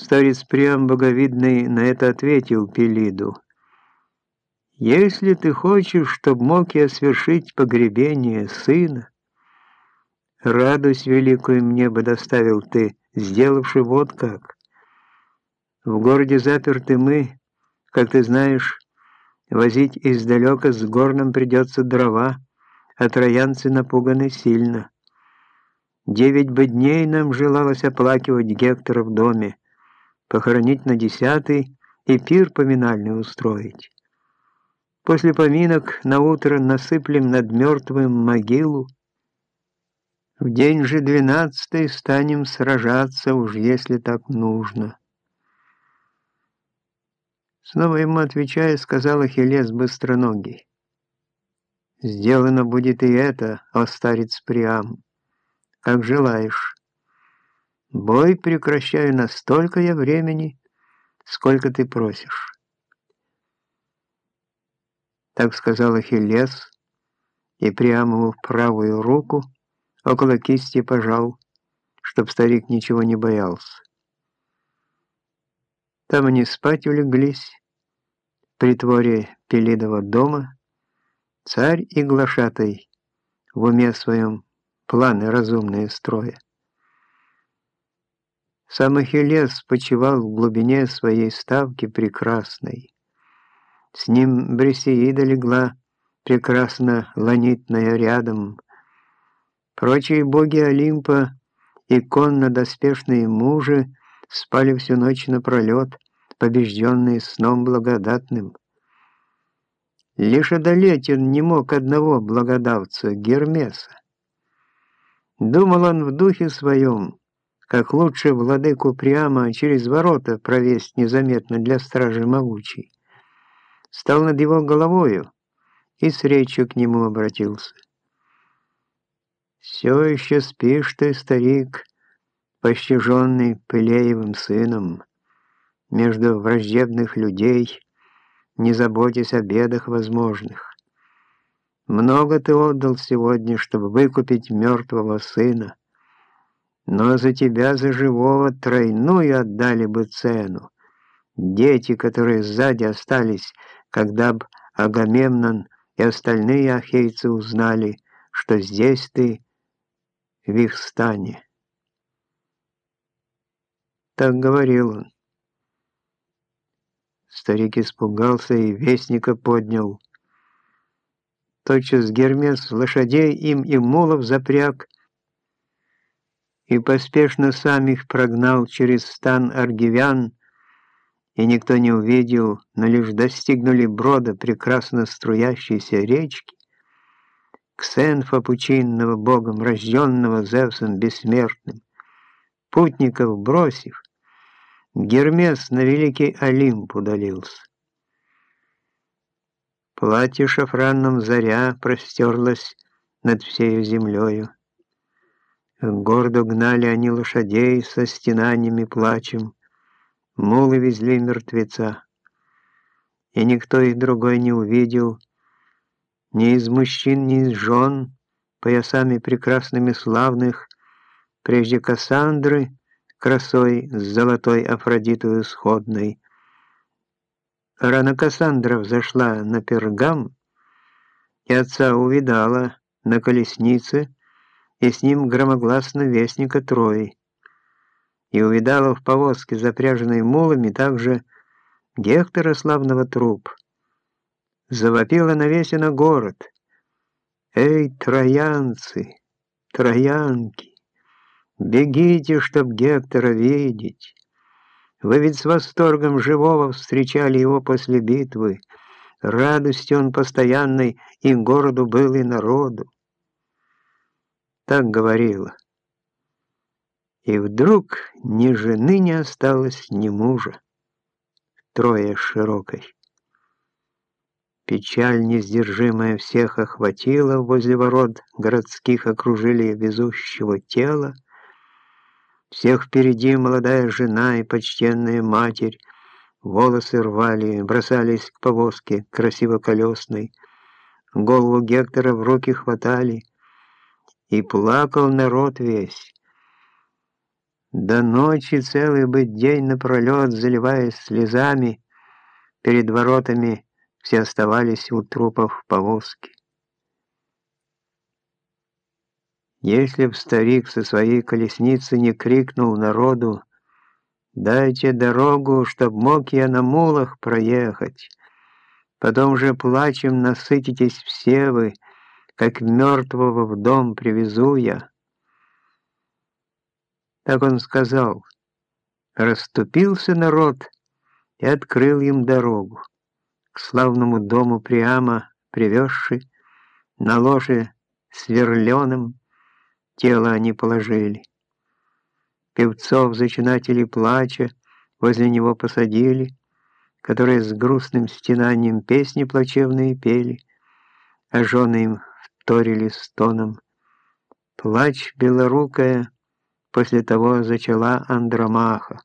Старец Приам Боговидный на это ответил Пелиду. «Если ты хочешь, чтоб мог я свершить погребение сына, радость великую мне бы доставил ты, сделавши вот как. В городе заперты мы, как ты знаешь, возить издалека с горном придется дрова, а троянцы напуганы сильно. Девять бы дней нам желалось оплакивать Гектора в доме, похоронить на десятый и пир поминальный устроить. После поминок на утро насыплем над мертвым могилу. В день же двенадцатый станем сражаться, уж если так нужно. Снова ему отвечая, сказал Ахиллес быстроногий. «Сделано будет и это, о старец Приам, как желаешь». Бой прекращаю настолько я времени, сколько ты просишь. Так сказал Ахиллес, и прямо в правую руку около кисти пожал, чтоб старик ничего не боялся. Там они спать улеглись, в притворе Пелидова дома, царь и глашатай в уме своем планы разумные строя. Сам Ахиллес почивал в глубине своей ставки прекрасной. С ним Брисеида легла, прекрасно ланитная рядом. Прочие боги Олимпа и конно-доспешные мужи спали всю ночь напролет, побежденные сном благодатным. Лишь одолеть он не мог одного благодавца, Гермеса. Думал он в духе своем, как лучше владыку прямо через ворота провесть незаметно для стражи могучей. Стал над его головою и с речью к нему обратился. «Все еще спишь ты, старик, пощаженный Пылеевым сыном, между враждебных людей, не заботясь о бедах возможных. Много ты отдал сегодня, чтобы выкупить мертвого сына, но за тебя, за живого, тройную отдали бы цену. Дети, которые сзади остались, когда б Агамемнон и остальные ахейцы узнали, что здесь ты в их стане. Так говорил он. Старик испугался и вестника поднял. Тотчас Гермес лошадей им и мулов запряг, и поспешно сам их прогнал через стан аргивян, и никто не увидел, но лишь достигнули брода прекрасно струящейся речки, Ксенфа пучинного богом, рожденного Зевсом бессмертным, путников бросив, Гермес на великий Олимп удалился. Платье шафранном заря простерлось над всею землею. Гордо гнали они лошадей со стенаниями плачем, мулы везли мертвеца. И никто их другой не увидел, ни из мужчин, ни из жен, поясами прекрасными славных, прежде Кассандры, красой с золотой Афродитою сходной. Рано Кассандра взошла на пергам, и отца увидала на колеснице, и с ним громогласно вестника Трои. И увидала в повозке, запряженной мулами, также Гектора славного труп. Завопила на весено город. «Эй, троянцы, троянки, бегите, чтоб Гектора видеть! Вы ведь с восторгом живого встречали его после битвы, радостью он постоянной и городу был, и народу так говорила. И вдруг ни жены не осталось, ни мужа. Трое широкой. Печаль несдержимая всех охватила, возле ворот городских окружили везущего тела. Всех впереди молодая жена и почтенная матерь, волосы рвали, бросались к повозке красиво-колесной, голову Гектора в руки хватали — и плакал народ весь. До ночи целый быть день напролет, заливаясь слезами, перед воротами все оставались у трупов повозки. Если б старик со своей колесницы не крикнул народу «Дайте дорогу, чтоб мог я на мулах проехать», потом же плачем насытитесь все вы, как мертвого в дом привезу я. Так он сказал. Расступился народ и открыл им дорогу. К славному дому прямо привезши, на ложе сверленым тело они положили. Певцов, зачинателей плача, возле него посадили, которые с грустным стенанием песни плачевные пели, а жены им вторили стоном. Плач белорукая после того зачала Андромаха.